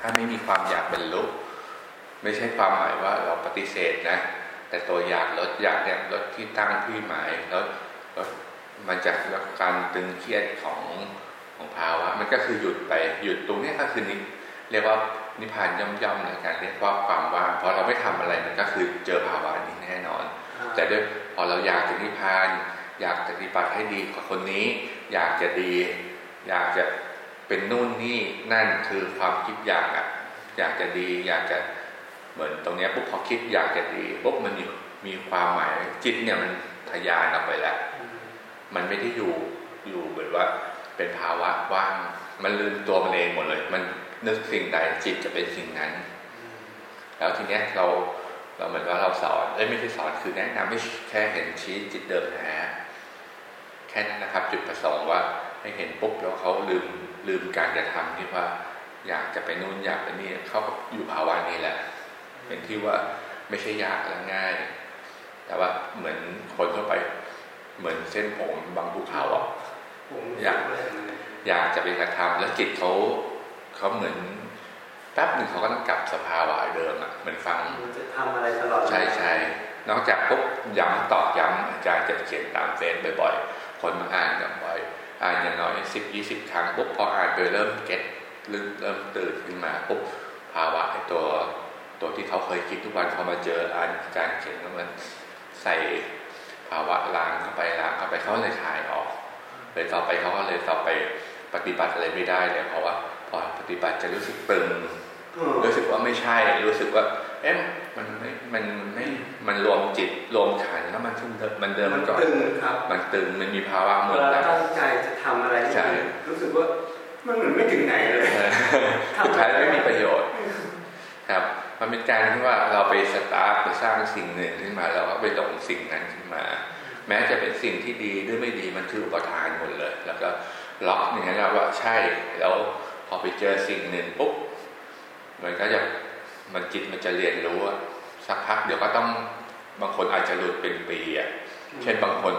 ถ้าไม่มีความอยากบรรลุไม่ใช่ความหมายว่าเราปฏิเสธนะ แต่ตัวอยากลดอยากเนี่ยลดที่ตั้งที่หมายลดลดมันจะลดการตึงเครียดของของภาวะ มันก็คือหยุดไปหยุดตรงนี้ก็คือนิเรียกว่านิพพานย่อมๆในการเรียกว่าความว่างพอเราไม่ทำอะไรมันก็คือเจอภาวะนี้แน่นอน แต่ด้วยพอเราอยากจะนิพพาน อยากปฏิบัติให้ดีกว่าคนนี้ อยากจะดี อยากจะ เป็นนู่นนี่นั่นคือความคิดอยากอะอยากจะดี อยากจะเหมือนตรงนี้ปุ๊บพอคิดอยากจะดีปุ๊บมันมีมีความหมายจิตเนี่ยมันทยานออกไปแล้ว มันไม่ได้อยู่อยู่เหมือนว่า เป็นภาวะว่าง มันลืมตัวมันเองหมดเลย มันนึกสิ่งใดจิตจะเป็นสิ่งนั้น แล้วทีเนี้ยเราเราเหมือนว่าเราสอนเอ้ยไม่ใช่สอนคือแนะนำไม่แค่เห็นชี้จิตเดิมแท้แค่นั้นนะครับ จุดประสงค์ว่า ให้เห็นปุ๊บแล้วเขาลืมลืมการกระทำที่ว่า อยากจะไปนู่นอยากไปนี่เขาก็อยู่ภาวะนี้แหละ เป็นที่ว่าไม่ใช่ยากและง่าย แต่ว่าเหมือนคนทั่วไปเหมือนเส้นผมบางภูเขาอะอยากอยากจะไปกระทำแล้วจิตเขาเขาเหมือนแป๊บหนึ่งเขาก็ต้องกลับสภาวะเดิมอะเหมือนฟังจะทำอะไรตลอดใช่ใช่นอกจากปุ๊บย้ำตอกย้ำอาจารย์จะเขียนตามเฟซบ่อยๆ คนมาอ่านกันบ่อย อ่านอย่างน้อยสิบยี่สิบครั้งปุ๊บพออ่านไปเริ่มเก็ตเริ่มตื่นขึ้นมาปุ๊บภาวะไอ้ตัวตัวที่เขาเคยคิดทุกวันพอมาเจออ่านอาจารย์เขียนแล้วมันใส่ภาวะล้างเข้าไปล้างเข้าไปเขาเลยถ่ายออกเลยต่อไปเขาก็เลยต่อไปปฏิบัติอะไรไม่ได้เลยเพราะว่าพอปฏิบัติจะรู้สึกตึงรู้สึกว่าไม่ใช่รู้สึกว่า เอ๊ะมันไม่มันไม่มันรวมจิตรวมขันแล้วมันทึ่งมันเดิมมันก่อนตึงครับมันตึงมันมีภาวะเหมือนกันตั้งใจจะทำอะไรใช่รู้สึกว่ามันเหมือนไม่ถึงไหนเลยสุดท้ายไม่มีประโยชน์ครับมันเป็นการที่ว่าเราไปสตาร์ทไปสร้างสิ่งหนึ่งขึ้นมาเราก็ไปหลงสิ่งนั้นขึ้นมา แม้จะเป็นสิ่งที่ดีหรือไม่ดีมันคืออุปทานหมดเลย แล้วก็ล็อกอย่างนั้นว่าใช่แล้วพอไปเจอสิ่งหนึ่งปุ๊บมันก็จะ มันจิตมันจะเรียนรู้สักพักเดี๋ยวก็ต้องบางคนอาจจะหลุดเป็นปีอะเช่นบางคน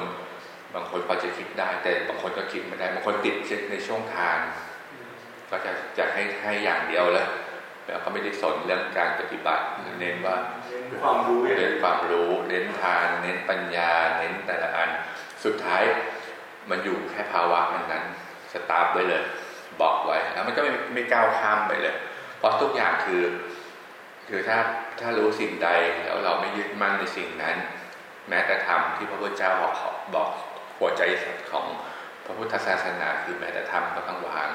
บางคนพอจะคิดได้ แต่บางคนก็คิดไม่ได้บางคนติดในช่วงทางก็จะจะให้ให้อย่างเดียวแล้วแล้วก็ไม่ได้สนเรื่องการปฏิบัติเน้นว่าความรู้เน้นความรู้เน้นทาน เน้นปัญญา เน้นแต่ละอัน สุดท้ายมันอยู่แค่ภาวะนั้นสตาร์ทไว้เลย บอกไว้แล้วมันก็ไม่ไม่ก้าวข้ามไปเลย เพราะทุกอย่างคือ คือถ้าถ้ารู้สิ่งใดแล้วเราไม่ยึดมั่นในสิ่งนั้น แม้แต่ธรรมที่พระพุทธเจ้าบอกบอกหัวใจของพระพุทธศาสนาคือแม้แต่ธรรมก็ต้องวาง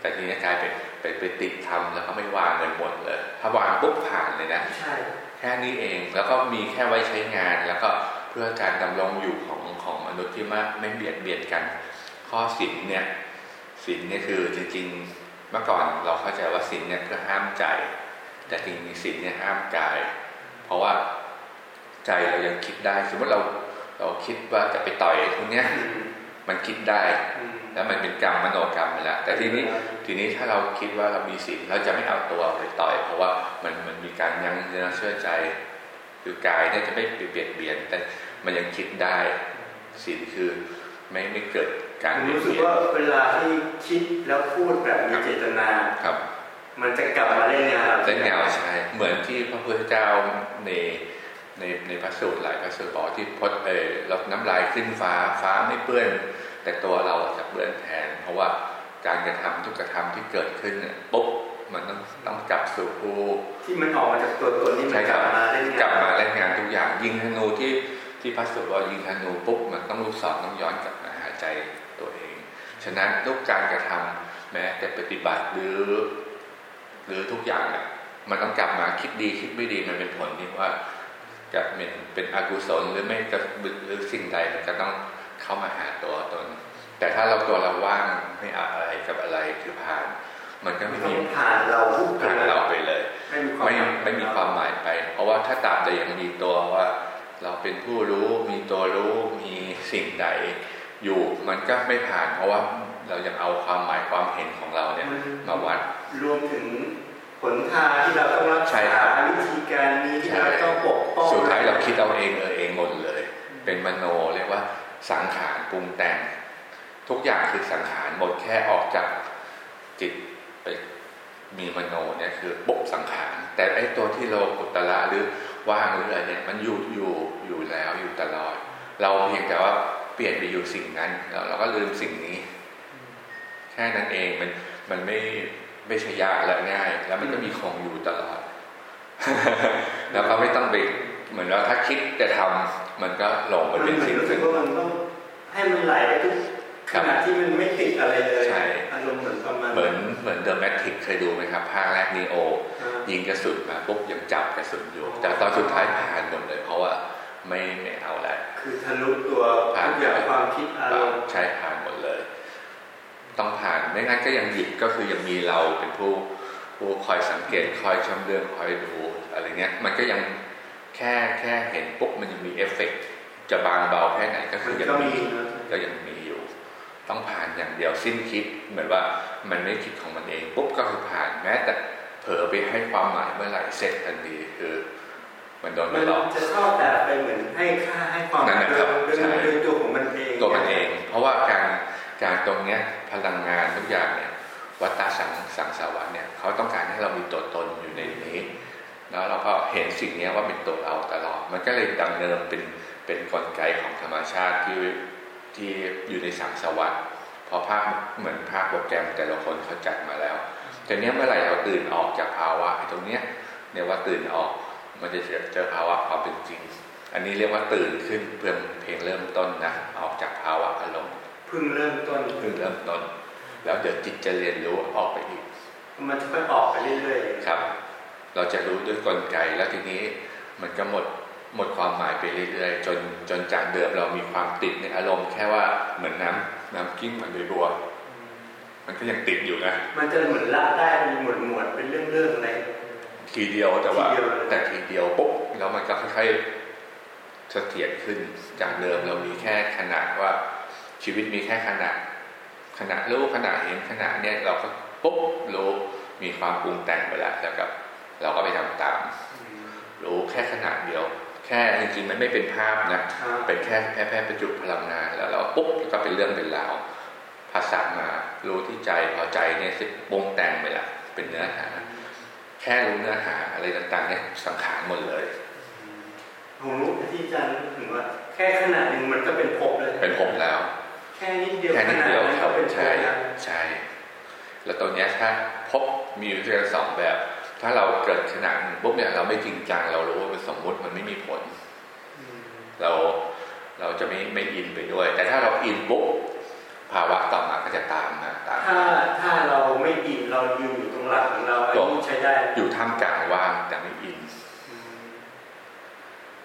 แต่ทีนี้กลายเป็นไปไปติดธรรมแล้วก็ไม่วางเลยหมดเลย ถ้าวางปุ๊บผ่านเลยนะใช่แค่นี้เองแล้วก็มีแค่ไว้ใช้งานแล้วก็เพื่อการดำรงอยู่ของของมนุษย์ที่มาไม่เบียดเบียนกัน ข้อสินเนี่ยสินเนี่ยคือจริงๆเมื่อก่อนเราเข้าใจว่าสินเนี่ยเพื่อห้ามใจ แต่จริงๆสินเนี่ยห้ามกาย เพราะว่าใจเรายังคิดได้ สมมติเราเราคิดว่าจะไปต่อยคนเนี้ยมันคิดได้แล้วมันเป็นกรรมมโนกรรมไปแล้วแต่ทีนี้ทีนี้ถ้าเราคิดว่าเรามีสินเราจะไม่เอาตัวไปต่อย เพราะว่ามันมันมีการยั้งเนื้อเชื่อใจคือกายเนี่ยจะไม่เปลี่ยนเบียน แต่มันยังคิดได้สินคือไม่ไม่เกิดการรู้สึกว่าเวลาที่คิดแล้วพูดแบบมีเจตนาครับ มันจะกลับมาเล่นงานเล่นงานใช่เหมือนที่พระพุทธเจ้าในในในพระสูตรหลายพระสูตรบอกที่พดเออเราน้ำลายขึ้นฟ้าฟ้าไม่เปื้อน แต่ตัวเราจะเปื้อนแทน เพราะว่าการกระทำทุกกระทำที่เกิดขึ้นเนี่ยปุ๊บมันต้องต้องกลับสู่ผู้ที่มันออกมาจากตัวตนที่มันกลับมาเล่นงานกลับมาเล่นงานทุกอย่างยิงธนูที่ที่พระสูตรว่ายิงธนูปุ๊บมันต้องลูกศรต้องย้อนกลับมาหาใจตัวเอง ฉะนั้นทุกการกระทำแม้แต่ปฏิบัติหรือ หรือทุกอย่างเนี่ยมันต้องกลับมาคิดดีคิดไม่ดีมันเป็นผลที่ว่าจะเป็นเป็นอกุศลหรือไม่จะหรือสิ่งใดมันก็ต้องเข้ามาหาตัวตน แต่ถ้าเราตัวเราว่างไม่อะไรกับอะไรคือผ่าน มันก็ไม่มีผ่านเราผ่านเราไปเลย ไม่ไม่มีความหมายไป เพราะว่าถ้าตามแต่ยังมีตัวว่า เราเป็นผู้รู้มีตัวรู้มีสิ่งใดอยู่มันก็ไม่ผ่าน เพราะว่า เรายังเอาความหมายความเห็นของเราเนี่ยมาวัดรวมถึงผลทางที่เราต้องรักษาวิธีการนี้ที่เราต้องปกป้องสุดท้ายเราคิดเอาเองเออเองหมดเลย เป็นมโนเรียกว่าสังขารปรุงแต่ง ทุกอย่างคือสังขารหมดแค่ออกจากจิตไปมีมโนเนี่ยคือปุบสังขารแต่ไอ้ตัวที่โลกุตละหรือว่างหรืออะไรเนี่ยมันอยู่อยู่อยู่แล้วอยู่ตลอด เราเพียงแต่ว่าเปลี่ยนไปอยู่สิ่งนั้นแล้วเราก็ลืมสิ่งนี้ แค่นั้นเองมันมันไม่ไม่ใช่ยากและง่าย แล้วมันก็มีคงอยู่ตลอด แล้วก็ไม่ต้องไปเหมือนว่าถ้าคิดจะทำมันก็หลงไปเป็นสิ่งหนึ่งว่ามันต้องให้มันไหลไปทุกขณะที่มันไม่ติดอะไรเลยอารมณ์เหมือนประมาณเหมือนเหมือนเดอะแมทริกเคยดูไหมครับภาคแรกนีโอ ยิงกระสุนมาปุ๊บยังจับกระสุนอยู่ แต่ตอนสุดท้ายผ่านหมดเลย เพราะว่าไม่ไม่เอาแล้วคือทะลุตัวผ่านอย่างความคิดอารมณ์ใช่ผ่านหมดเลย ต้องผ่านไม่งั้นก็ยังหยุดก็คือยังมีเราเป็นผู้ผู้คอยสังเกตคอยชำเลืองคอยดูอะไรเงี้ยมันก็ยังแค่แค่เห็นปุ๊บมันยังมีเอฟเฟกจะบางเบาแค่ไหนก็คือยังมีก็ยังมีอยู่ ต้องผ่านอย่างเดียวสิ้นคิด เหมือนว่ามันไม่คิดของมันเองปุ๊บก็คือผ่านแม้แต่เผลอไปให้ความหมายเมื่อไหร่เสร็จทันทีคือมันโดนมันหลอกจะชอบแต่ไปเหมือนให้ค่าให้ความหมายโดยตัวของมันเองตัวมันเอง เพราะว่าการ การตรงเนี้ยพลังงานทุกอย่างเนี่ยวัตตาสังสังสารวัตเนี่ยเขาต้องการให้เรามีตัวตนอยู่ในนี้แล้วเราก็เห็นสิ่งนี้ว่าเป็นตัวเราตลอด มันก็เลยดำเนินเป็นเป็นกลไกของธรรมชาติที่ที่อยู่ในสังสารวัสดิ์พอภาคเหมือนภาคโปรแกรมแต่ละคนเขาจัดมาแล้วแต่เนี้ยเมื่อไหร่เราตื่นออกจากภาวะตรงเนี้ยเนี่ยว่าตื่นออกมันจะเจอภาวะความเป็นจริง อันนี้เรียกว่าตื่นขึ้นเพื่อเพลงเริ่มต้นนะออกจากภาวะอารมณ์ พิ่งเริ่มต้นเพิ่งเริ่มต้น แล้วเดี๋ยวจิตจะเรียนรู้ออกไปอีก มันจะค่อยออกไปเรื่อยๆครับ เราจะรู้ด้วยกลไกแล้วทีนี้มันก็หมดหมดความหมายไปเรื่อยๆ จนจนจากเดิมเรามีความติดในอารมณ์แค่ว่าเหมือนน้ำน้ำกิ้งเหมือนใบบัว มันก็ยังติดอยู่นะ มันจะเหมือนละได้มีหมวดหมวดเป็นเรื่องๆอะไรทีเดียวแต่ว่าแต่ทีเดียวปุ๊บแล้วมันก็ค่อยๆเสถียรขึ้นจากเดิมเรามีแค่ขนาดว่า ชีวิตมีแค่ขนาดขนาดรู้ขนาดเห็นขนาดเนี้ยเราก็ปุ๊บรู้มีความปรุงแต่งไปแล้วแล้วกับ เราก็ไปทำตาม รู้แค่ขนาดเดียว แค่จริงๆมันไม่เป็นภาพนะเป็นแค่แค่แค่ประจุพลังงานแล้วเราปุ๊บก็เป็นเรื่องเป็นราวภาษามารู้ที่ใจพอใจเนี่ยสิปรุงแต่งไปละเป็นเนื้อหา แค่รู้เนื้อหาอะไรต่างๆเนี่ยสังขารหมดเลยผมรู้ที่อาจารย์ถึงว่า แค่ขนาดหนึ่งมันก็เป็นภพเลย เป็นภพแล้ว แค่นิดเดียวแค่นิดเดียวก็เป็นใช่ใช่แล้วตรงนี้ถ้าพบมีอยู่ที่สองแบบ ถ้าเราเกิดขนาดปุ๊บเนี่ยเราไม่จริงจังเรารู้ว่าเป็นสมมุติมันไม่มีผล เราเราจะไม่ไม่อินไปด้วย แต่ถ้าเราอินปุ๊บภาวะต่อมาก็จะตามมาตามถ้าถ้าเราไม่อินเราอยู่ตรงหลักของเราใช้ได้ อยู่ท่ามกลางว่างแต่ไม่อิน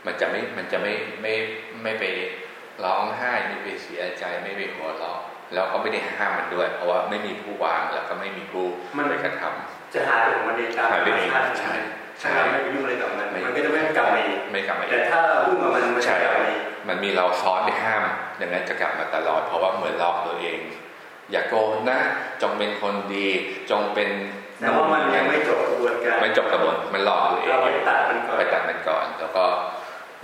มันจะไม่มันจะไม่ไม่ไม่ไป ร้องไห้ไม่ไปเสียใจไม่ไปหัวเราะแล้วก็ไม่ได้ห้ามมันด้วย เพราะว่าไม่มีผู้วางแล้วก็ไม่มีผู้ไปกระทำจะหายของมันเองตามธรรมชาติใช่ใช่ไม่ไปยุ่งอะไรกับมันมันก็จะไม่กลับมาอีกไม่กลับมาแต่ถ้ายุ่งกับมันมันจะกลับมามันมีเราซ้อนไปห้ามอย่างนั้นจะกลับมาตลอด เพราะว่าเหมือนหลอกตัวเอง อย่าโกงนะ จงเป็นคนดี จงเป็นแต่ว่ามันยังไม่จบกระบวนการไม่จบกระบวนมันหลอกตัวเองไปตัดมันก่อนไปตัดมันก่อน แล้วก็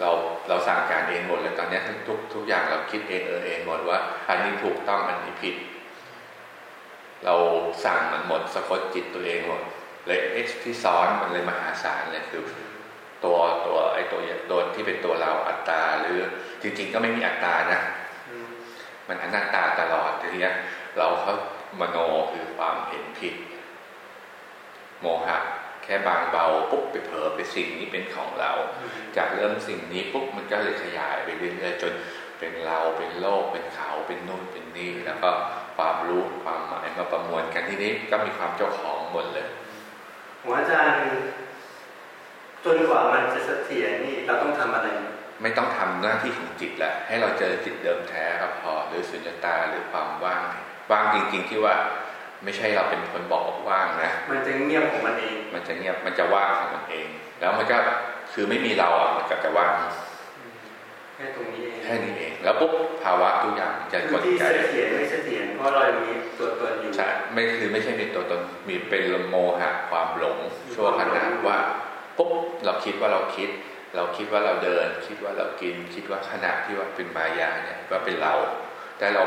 เราเราสั่งการเองหมดเลยตอนนี้ทุกทุกอย่างเราคิดเองเออเองหมดว่า อันนี้ถูกต้องอันนี้ผิด เราสั่งมันหมดสะกดจิตตัวเองหมดเลยเอ็กที่ซ้อนมันเลยมหาศาลเลยคือตัวตัวไอ้ตัวตัวที่เป็นตัวเราอัตตาหรือจริงๆก็ไม่มีอัตตานะ มันอนัตตาตลอดทีนี้เราเขามโนคือความเห็นผิด โมหะ แค่บางเบาปุ๊บไปเผลอไปสิ่งนี้เป็นของเรา จากเริ่มสิ่งนี้ปุ๊บมันก็เลยขยายไปเรื่อยๆจนเป็นเราเป็นโลกเป็นเขาเป็นนู่นเป็นนี่แล้วก็ความรู้ความหมายมาประมวลกันที่นี้ก็มีความเจ้าของหมดเลยหัวอาจารย์จนกว่ามันจะเสถียรนี่เราต้องทำอะไร ไม่ต้องทำหน้าที่ของจิตแหละให้เราเจอจิตเดิมแท้ก็พอหรือสุญญตาหรือความว่างว่างจริง ๆ ที่ว่าไม่ใช่เราเป็นคนบอกว่างนะ มันจะเงียบของมันเอง มันจะเงียบมันจะว่างของมันเอง แล้วมันก็คือไม่มีเราอะมันก็จะว่างแค่ตรงนี้เองแค่นี้เอง แล้วปุ๊บภาวะทุกอย่างจะกดใจเสถียรไม่เสถียรเพราะเรามีตัวตนอยู่ใช่ไม่คือไม่ใช่เป็นตัวตนมีเป็นโมหะความหลงชั่วขณะว่าปุ๊บเราคิดว่าเราคิด เราคิดว่าเราเดิน คิดว่าเรากิน คิดว่าขณะที่ว่าเป็นมายาเนี่ยว่าเป็นเรา แต่เรา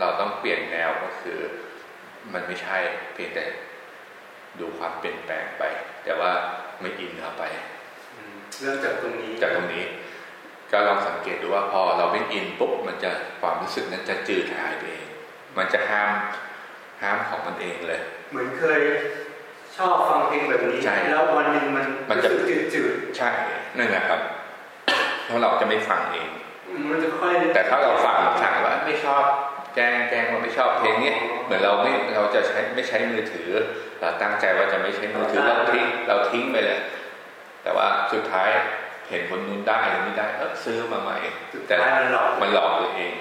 เราต้องเปลี่ยนแนวก็คือ มันไม่ใช่เพียงแต่ ดูความเปลี่ยนแปลงไป แต่ว่าไม่อินเข้าไปเรื่องจากตรงนี้จากตรงนี้ ก็ลองสังเกตดูว่าพอเราไม่อินปุ๊บมันจะความรู้สึกนั้นจะจืดหายไปเองมันจะห้ามห้ามของมันเองเลย เหมือนเคยชอบฟังเพลงแบบนี้แล้ววันหนึ่งมันมันจะจืดจืดใช่นั่นแหละครับเพราะเราจะไม่ฟังเองมันจะค่อยแต่ถ้าเราฟังสั่งว่าไม่ชอบ แจ้งแจ้งว่าไม่ชอบเพลงนี้เหมือนเราไม่เราจะใช้ไม่ใช้มือถือ เราตั้งใจว่าจะไม่ใช้มือถือเราทิ้งเราทิ้งไปเลยแต่ว่าสุดท้ายเห็นคนนู้นได้หรือไม่ได้เออซื้อมาใหม่แต่มันหลอกมันหลอกตัวเอง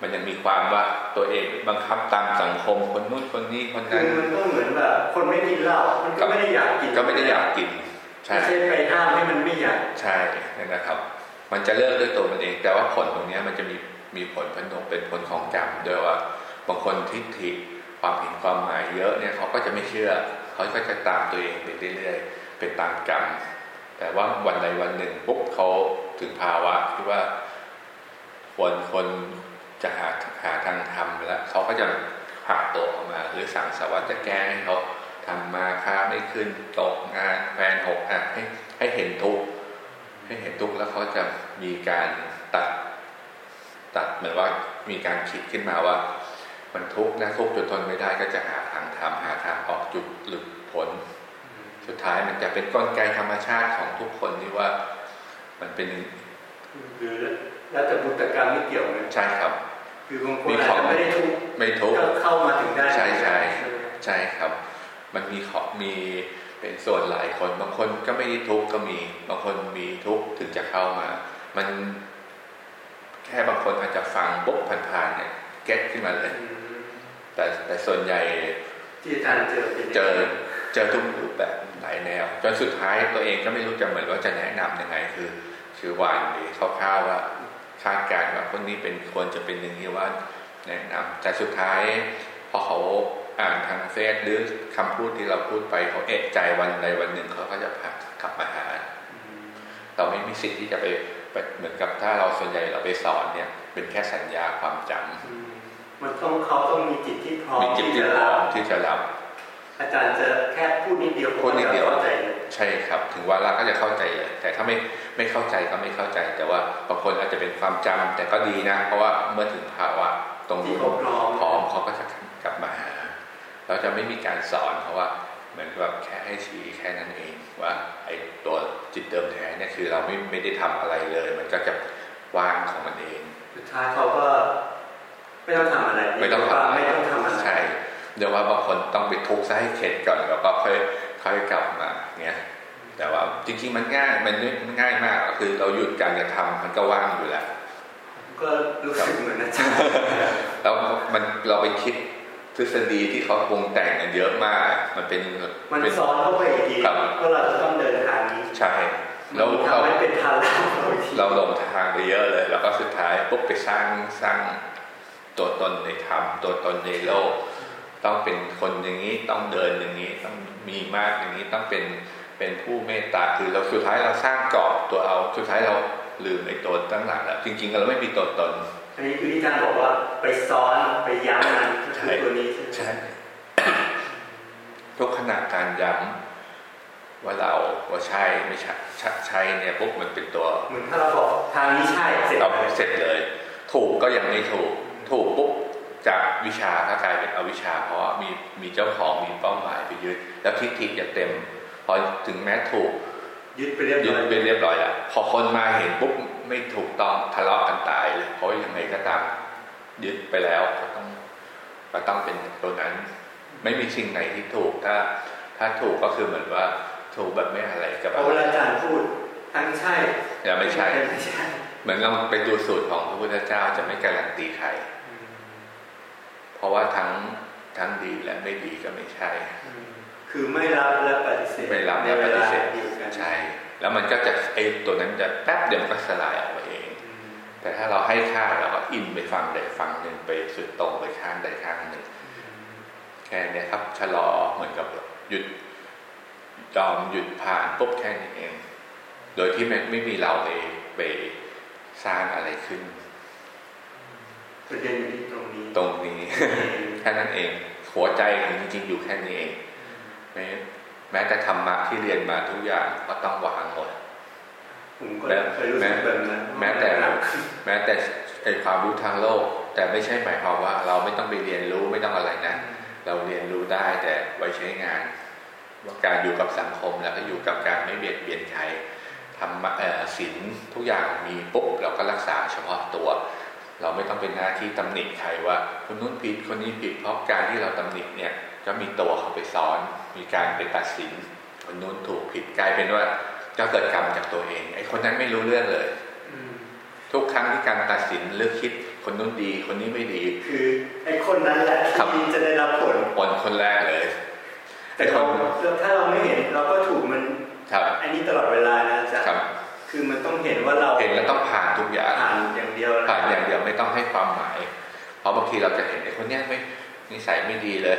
มันยังมีความว่าตัวเองบังคับตามสังคมคนนู้นคนนี้คนนั้นมันก็เหมือนแบบคนไม่กินเหล้ามันก็ไม่ได้อยากกินก็ไม่ได้อยากกินใช่ไม่ใช่ไปห้ามให้มันไม่อยากใช่นะครับ มันจะเลิกด้วยตัวมันเอง แต่ว่าผลตรงนี้มันจะมี มีผลพนงเป็นผลของกรรมโดยว่าบางคนทิฏฐิความเห็นความหมายเยอะเนี่ยเขาก็จะไม่เชื่อ เขาก็จะตามตัวเองไปเรื่อยๆเป็นตามกรรมแต่ว่าวันใดวันหนึ่งปุ๊บเขาถึงภาวะที่ว่าคนคนจะหาหาทางทำแล้วเขาก็จะหักตัวออกมา หรือสั่งสวัสดิ์จะแก้ให้เขาทำมาค้าไม่ขึ้นตกงานแฟนหกอะให้ให้เห็นทุกให้เห็นทุกแล้วเขาจะมีการตัด ตัดเหมือนว่ามีการคิดขึ้นมาว่า มันทุกข์นะทุกข์จนทนไม่ได้ก็จะหาทางทำหาทางออกจุดหลุดพ้นสุดท้ายมันจะเป็นกลไกธรรมชาติของทุกคนที่ว่ามันเป็นคือแล้วแต่บุตรกรรมไม่เกี่ยวเลยใช่ครับคือบางคนอาจจะไม่ได้ทุกข์ไม่ทุกข์เข้ามาถึงได้ใช่ใช่ใช่ครับ มันมีขอมีเป็นส่วนหลายคน บางคนก็ไม่ได้ทุกข์ก็มี บางคนมีทุกข์ถึงจะเข้ามา มัน แค่บางคนอาจจะฟังปุ๊บผ่านๆเนี่ยเก็ตขึ้นมาเลย แต่แต่ส่วนใหญ่ที่อาจารย์เจอเจอเจอทุกรูปแบบหลายแนว จนสุดท้ายตัวเองก็ไม่รู้จะเหมือนว่าจะแนะนํำยังไงคือ คือวานหรือคร่าวๆว่าคาดการณ์ว่าคนนี้เป็นควรจะเป็นอย่างนี้ว่าแนะนำแต่สุดท้ายพอเขาอ่านทางเฟซหรือคำพูดที่เราพูดไปเขาเอะใจวันใดวันหนึ่งเขาก็จะพักกลับมาหาเราไม่มีสิทธิ์ที่จะไป เหมือนกับถ้าเราส่วนใหญ่เราไปสอนเนี่ย เป็นแค่สัญญาความจำมันต้องเขาต้องมีจิตที่พร้อมมีจิตที่พร้อมที่จะรับ อาจารย์จะแค่พูดนิดเดียวพูดนิดเดียวเข้าใจใช่ครับ ถึงว่าเราก็จะเข้าใจเลยแต่ถ้าไม่ไม่เข้าใจก็ไม่เข้าใจ แต่ว่าบางคนอาจจะเป็นความจำแต่ก็ดีนะ เพราะว่าเมื่อถึงภาวะตรงนี้พร้อมเขาก็จะกลับมาหาเราจะไม่มีการสอนเพราะว่าเหมือนแบบแค่ให้ชี้แค่นั้นเอง ว่าไอ้ตัวจิตเดิมแท้เนี่ยคือเราไม่ไม่ได้ทำอะไรเลย มันก็จะว่างของมันเองสุดท้ายเขาก็ไม่ต้องทำอะไรไม่ต้องทำไม่ต้องทำอะไรใช่เดี๋ยวว่าบางคนต้องไปทุกข์ซะให้เข็ดก่อนแล้วก็ค่อยค่อยกลับมาเงี้ยแต่ว่าจริงๆมันง่ายมันง่ายมากก็คือเราหยุดการกระทำมันก็ว่างอยู่แล้วก็รู้สึกเหมือนนะจ๊ะแล้วมันเราไปคิด ทฤษฎีที่เขาปรุงแต่งกันเยอะมาก มันเป็นมันซ้อนเข้าไปอีกทีก็เราจะต้องเดินทางนี้ใช่เราทำให้เป็นทางเราลงทางไปเยอะเลย แล้วก็สุดท้ายปุ๊บไปสร้างสร้างตัวตนในธรรมตัวตนในโลก ต้องเป็นคนอย่างนี้ต้องเดินอย่างนี้ต้องมีมากอย่างนี้ต้องเป็นเป็นผู้เมตตาคือเราสุดท้ายเราสร้างกรอบตัวเอาสุดท้ายเรา ลืมในตัวตั้งหลักแล้วจริงๆเราไม่มีตัวตน อันนี้คือที่ท่านบอกว่าไปซ้อนไปย้ำมันคือตัวนี้ใช่ทุกขณะการย้ำว่าเราว่าใช่ไม่ใช่ใช่เนี่ยปุ๊บมันเป็นตัวเหมือนถ้าเราบอกทางนี้ใช่เสร็จเราเสร็จเลย ถูกก็ยังไม่ถูก ถูกปุ๊บจากวิชาก็กลายเป็นอวิชา เพราะมีมีเจ้าของมีเป้าหมายไปยึดแล้วทิฏฐิจะเต็ม พอถึงแม้ถูก ยึดไปเรียบร้อยยึดไปเรียบร้อยแล้วพอคนมาเห็นปุ๊บไม่ถูกต้องทะเลาะกันตายเลยเพราะยังไงก็ตามยึดไปแล้วก็ต้องก็ต้องเป็นตัวนั้น ไม่มีสิ่งไหนที่ถูกถ้า ถ้าถูกก็คือเหมือนว่าถูกแบบไม่อะไรกับเวลาอาจารย์พูดทั้งใช่อย่าไม่ใช่เหมือนเราไปดูสูตรของพระพุทธเจ้าจะไม่การันตีใคร เพราะว่าทั้งทั้งดีและไม่ดีก็ไม่ใช่ คือไม่รับและปฏิเสธไม่รับและปฏิเสธใช่แล้วมันก็จะไอตัวนั้นจะแป๊บเดียวก็สลายออกไปเอง แต่ถ้าเราให้ค่าเราก็อินไปฟังใดฟังหนึ่งไปสุดตรงไปข้างใดข้างหนึ่งแค่นี้ครับชะลอเหมือนกับหยุดจอมหยุดผ่านปุ๊บแค่นี้เอง โดยที่ไม่ไม่มีเราไปไปสร้างอะไรขึ้นประเด็นอยู่ที่ตรงนี้ตรงนี้แค่นั้นเองหัวใจของจริงๆอยู่แค่นี้เอง แม้แม้แต่ธรรมะที่เรียนมาทุกอย่างก็ต้องวางหมดผมก็เคยรู้สึกแบบนั้นแม้แต่แม้แต่ไอความรู้ทางโลก แต่ไม่ใช่หมายความว่า เราไม่ต้องไปเรียนรู้ไม่ต้องอะไรนะ เราเรียนรู้ได้แต่ไว้ใช้งาน ว่าการอยู่กับสังคมแล้วก็อยู่กับการไม่เบียดเบียนใครทำศีลทุกอย่างมีปุ๊บเราก็รักษาเฉพาะตัว เราไม่ต้องเป็นหน้าที่ตำหนิใครว่าคนนู้นผิดคนนี้ผิดเพราะการที่เราตำหนิเนี่ยก็มีตัวเขาไปซ้อน มีการไปตัดสินคนนู้นถูกผิดกลายเป็นว่าก็เกิดกรรมจากตัวเองไอ้คนนั้นไม่รู้เรื่องเลยทุกครั้งที่การตัดสินเลือกคิดคนนู้นดี คนนี้ไม่ดี คือไอ้คนนั้นแหละที่จะได้รับผลผลคนแรกเลยแต่คนถ้าเราไม่เห็นเราก็ถูกมันครับอันนี้ตลอดเวลานะจ๊ะคือมันต้องเห็นว่าเราเห็นแล้วต้องผ่านทุกอย่างผ่านอย่างเดียวผ่านอย่างเดียวไม่ต้องให้ความหมาย เพราะบางทีเราจะเห็นไอ้คนนี้ไม่นิสัยไม่ดีเลย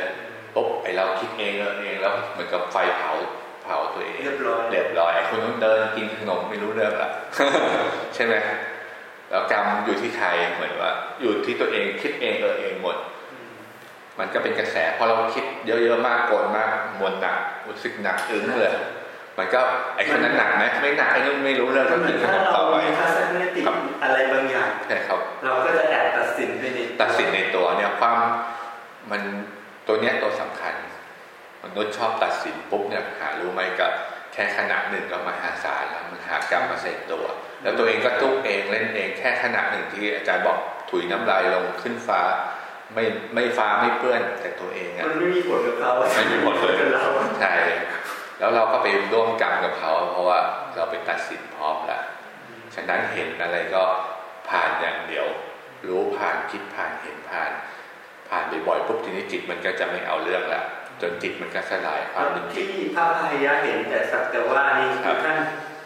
ปุ๊บไอ้เราคิดเองเองแล้วเหมือนกับไฟเผาเผาตัวเองเรียบร้อยเรียบร้อยไอ้คนนู้นเดินกินขนมไม่รู้เรื่องละใช่ไหมแล้วกรรมอยู่ที่ใครเหมือนว่า อยู่ที่ตัวเองคิดเองเออเองหมด มันก็เป็นกระแสพอเราคิดเยอะๆมากโกรธมากมวลหนักรู้สึกหนักอึ้งเลยมันก็ไอ้คนนั้นหนักไหมไม่หนักไอ้นู่นไม่รู้เรื่องก็กินขนมต่อไปถ้าสักนิติอะไรบางอย่างใช่ครับ เราก็จะแอบตัดสินไปในตัดสินในตัวเนี่ยความมัน ตัวเนี้ยตัวสำคัญมนุษย์ชอบตัดสินปุ๊บเนี่ยหารู้ไหมกับแค่ขณะหนึ่งก็มหาศาลแล้วมันหากรรมมาใส่ตัว แล้วตัวเองก็ตุ้เองเล่นเองแค่ขณะหนึ่งที่อาจารย์บอกถุยน้ำลายลงขึ้นฟ้า ไม่ไม่ฟ้าไม่เปื้อนแต่ตัวเองอะมันไม่มีผลกับเขาไม่มีผลเลยใช่แล้วเราก็ไปร่วมกรรมกับเขา เพราะว่าเราไปตัดสินพร้อมแล้วฉะนั้นเห็นอะไรก็ผ่านอย่างเดียว รู้ผ่านคิดผ่านเห็นผ่าน ผ่านบ่อยๆปุ๊บทีนี้จิตมันก็จะไม่เอาเรื่องละจนจิตมันก็สลายความเป็นจิตที่พระพายะเห็นแต่สักแต่ว่านี่คือท่าน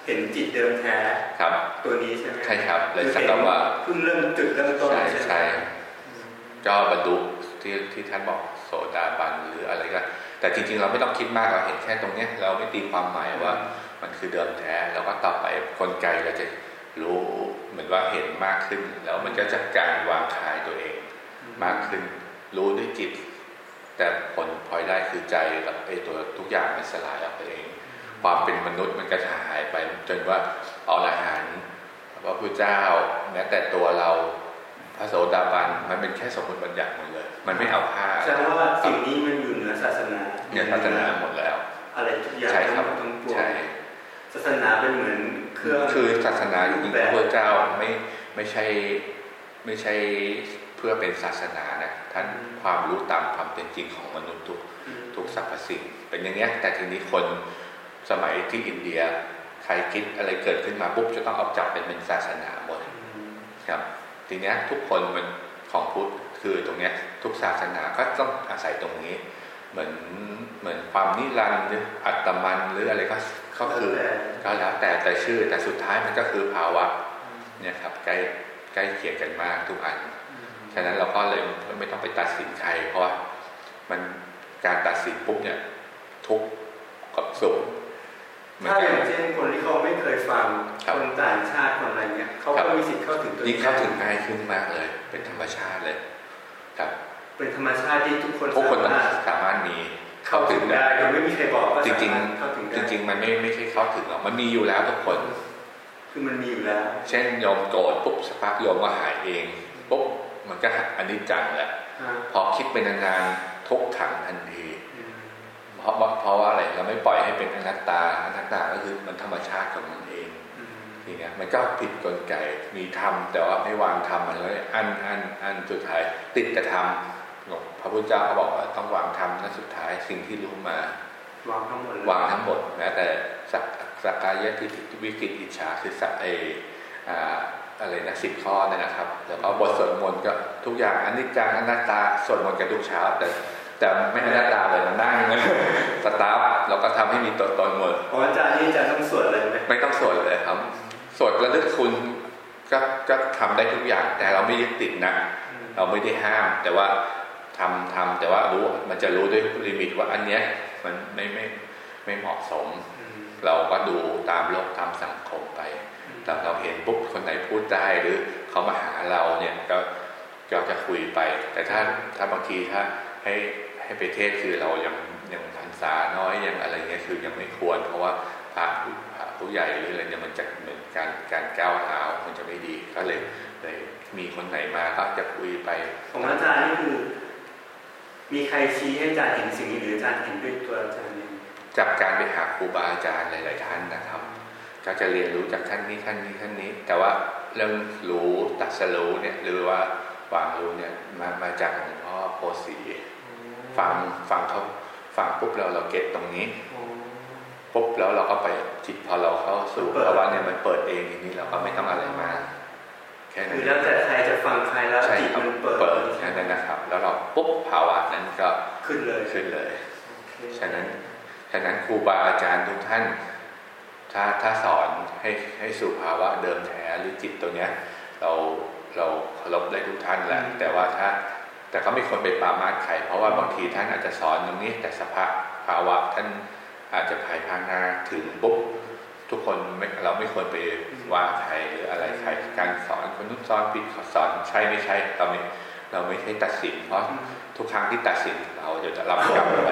เห็นจิตเดิมแท้ครับ ตัวนี้ใช่ไหมใช่ครับเลยสักแต่ว่าเพิ่งเริ่มจุดเริ่มต้นใช่ใช่ก็บรรลุที่ที่ท่านบอกโสดาบันหรืออะไรก็แต่จริงๆเราไม่ต้องคิดมากเราเห็นแค่ตรงเนี้ย เราไม่ตีความหมายว่ามันคือเดิมแท้แล้วก็ต่อไปคนไกลเราจะรู้เหมือนว่าเห็นมากขึ้นแล้วมันก็จะการวางคายตัวเองมากขึ้น รู้ด้วยจิต แต่ผลพลอยได้คือใจกับไอ้ตัวทุกอย่างมันสลายออกไปเอง ความเป็นมนุษย์มันก็จะหายไป จนว่าเอาอาหารพระพุทธเจ้าแม้แต่ตัวเราพระโสดาบันมันเป็นแค่สมมติบัญญัติหมดเลย มันไม่เอาผ้าแสดงว่าสิ่งนี้มันอยู่เหนือศาสนาเหนือศาสนาหมดแล้ว อะไรทุกอย่างใช่ครับทั้งปวงใช่ศาสนาเป็นเหมือนเครื่องคือศาสนาจริงๆพระพุทธเจ้าไม่ไม่ใช่ไม่ใช่ เพื่อเป็นศาสนานะท่านความรู้ตามความเป็นจริงของมนุษย์ทุกทุกสรรพสิ่ง เป็นอย่างนี้แต่ทีนี้คนสมัยที่อินเดียใครคิดอะไรเกิดขึ้นมาปุ๊บจะต้องเอาจับเป็นเป็นศาสนาหมดครับทีนี้ทุกคนมันของพุทธคือตรงนี้ทุกศาสนาก็ต้องอาศัยตรงนี้ เหมือนเหมือนความนิรันดร์หรืออัตมันหรืออะไรก็ก็คือก็แล้วแต่แต่ชื่อแต่สุดท้ายมันก็คือภาวะเนี่ยครับใกล้ใกล้เคียงกันมากทุกอัน ฉะนั้นเราก็เลยไม่ต้องไปตัดสินใครเพราะว่ามันการตัดสินปุ๊บเนี่ยทุกกับสุขถ้าอย่างเช่นคนที่เขาไม่เคยฟังคนต่างชาติคนอะไรเงี้ยเขาก็มีสิทธิ์เข้าถึงตัวนี้เข้าถึงง่ายขึ้นมากเลย เป็นธรรมชาติเลย ครับ เป็นธรรมชาติที่ทุกคนทุกคนสามารถมีเข้าถึงได้โดยไม่มีใครบอกจริงจริงจริง ๆ มันไม่ไม่ใช่เข้าถึงหรอกมันมีอยู่แล้วทุกคน คือมันมีอยู่แล้ว เช่นยอมโกรธปุ๊บสักพักยอมก็หายเองปุ๊บ มันก็อันนี้จังแหละพอคิดไปนานๆทุกขังทันทีเพราะว่าเพราะว่าอะไรเราไม่ปล่อยให้เป็นอนัตตาอนัตตาก็คือมันธรรมชาติของมันเองทีเนี้ยมันก็ผิดกลไกมีธรรมแต่ว่าไม่วางธรรมมันเลยอันอันอันสุดท้ายติดกระทำพระพุทธเจ้าเขาบอกว่าต้องวางธรรมนั่นสุดท้ายสิ่งที่รู้มาวางทั้งหมดวางทั้งหมดแม้แต่สักสักกายทิฏฐิวิกิตอิจฉาคือสักเอ อะไรนะสิบข้อนั่นนะครับ แล้วก็บทสวดมนต์ก็ทุกอย่างอันนี้จังอนัตตาสวดมนต์กันทุกเช้า แต่แต่ไม่ให้หน้าตาเลยมันนั่งสตาร์ฟเราก็ทำให้มีตัวตนหมดของอาจารย์นี่จะต้องสวดเลยไหมไม่ต้องสวดเลยครับสวดระลึกคุณก็ก็ทำได้ทุกอย่างแต่เราไม่ยึดติดนะเราไม่ได้ห้าม แต่ว่าทำทำแต่ว่ารู้มันจะรู้ด้วยลิมิตว่าอันเนี้ยมันไม่ไม่ ไม่เหมาะสม เราก็ดูตามโลกตามสังคมไปแต่เราเห็นปุ๊บคนไหนพูดได้หรือเขามาหาเราเนี่ยก็ก็จะคุยไป แต่ถ้าถ้าบางทีถ้าให้ให้ไปเทศคือเรายังยังทันษาน้อยยังอะไรเงี้ยคือยังไม่ควร เพราะว่าพระพระผู้ใหญ่หรืออะไรเนี่ยมันจะเหมือนการการก้าวเท้ามันจะไม่ดีก็เลยเลยมีคนไหนมาก็จะคุยไปของอาจารย์นี่คือ มีใครชี้ให้อาจารย์เห็นสิ่งนี้หรืออาจารย์เห็นด้วยตัวอาจารย์เอง จากการไปหาครูบาอาจารย์หลาย ๆ ท่านนะครับ ก็จะเรียนรู้จากท่านนี้ท่านนี้ท่านนี้ แต่ว่าเรื่องรู้ตัดสรู้เนี่ยหรือว่าวางรู้เนี่ยมามาจากหลวงพ่อโพสีฟังฟังเขาฟังปุ๊บเราเราเก็ตตรงนี้ปุ๊บแล้วเราก็ไปจิตพอเราเข้าสู่ภาวะเนี่ยมันเปิดเองอย่างนี้เราก็ไม่ต้องอะไรมาแค่นั้นคือแล้วแต่ใครจะฟังใครแล้วจิตมันเปิดแค่นั้นนะครับ แล้วเราปุ๊บภาวะนั้นก็ขึ้นเลยขึ้นเลย ฉะนั้น ฉะนั้นครูบาอาจารย์ทุกท่าน ถ้าถ้าสอนให้ให้สู่ภาวะเดิมแท้หรือจิตตัวเนี้ย เราเราเคารพได้ทุกท่านแหละแต่ว่าถ้าแต่ก็ไม่ควรไปปรามาสใครเพราะว่าบางทีท่านอาจจะสอนตรงนี้ แต่สภาพภาวะท่านอาจจะภายภาคหน้าถึงปุ๊บทุกคนเราไม่ควรไปว่าใครหรืออะไรใครการสอนคนนู้นสอนผิดสอนใช่ไม่ใช่เราไม่ เราไม่ใช่ตัดสิน เพราะทุกครั้งที่ตัดสินเราจะรับกรรมไป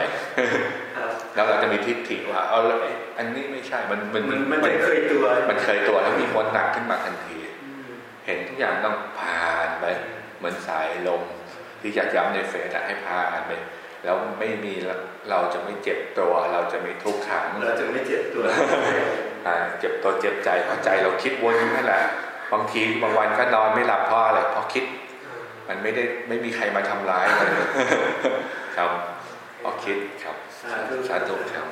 แล้วเราจะมีทิฏฐิว่าเอาเลยอันนี้ไม่ใช่มันมันมันเคยตัว มันเคยตัวแล้วมีคนหนักขึ้นมาทันที เห็นทุกอย่างต้องผ่านไปเหมือนสายลมที่อยากย้ำในเฟซให้ผ่านไปแล้วไม่มีเราจะไม่เจ็บตัว เราจะไม่ทุกข์ขังเราจะไม่เจ็บตัวเจ็บตัวเจ็บใจเพราะใจเราคิดวนนั่นแหละบางทีบางวันก็นอนไม่หลับเพราะอะไรเพราะคิด มันไม่ได้ไม่มีใครมาทำร้ายเลยครับเพราะคิดครับสาธุครับ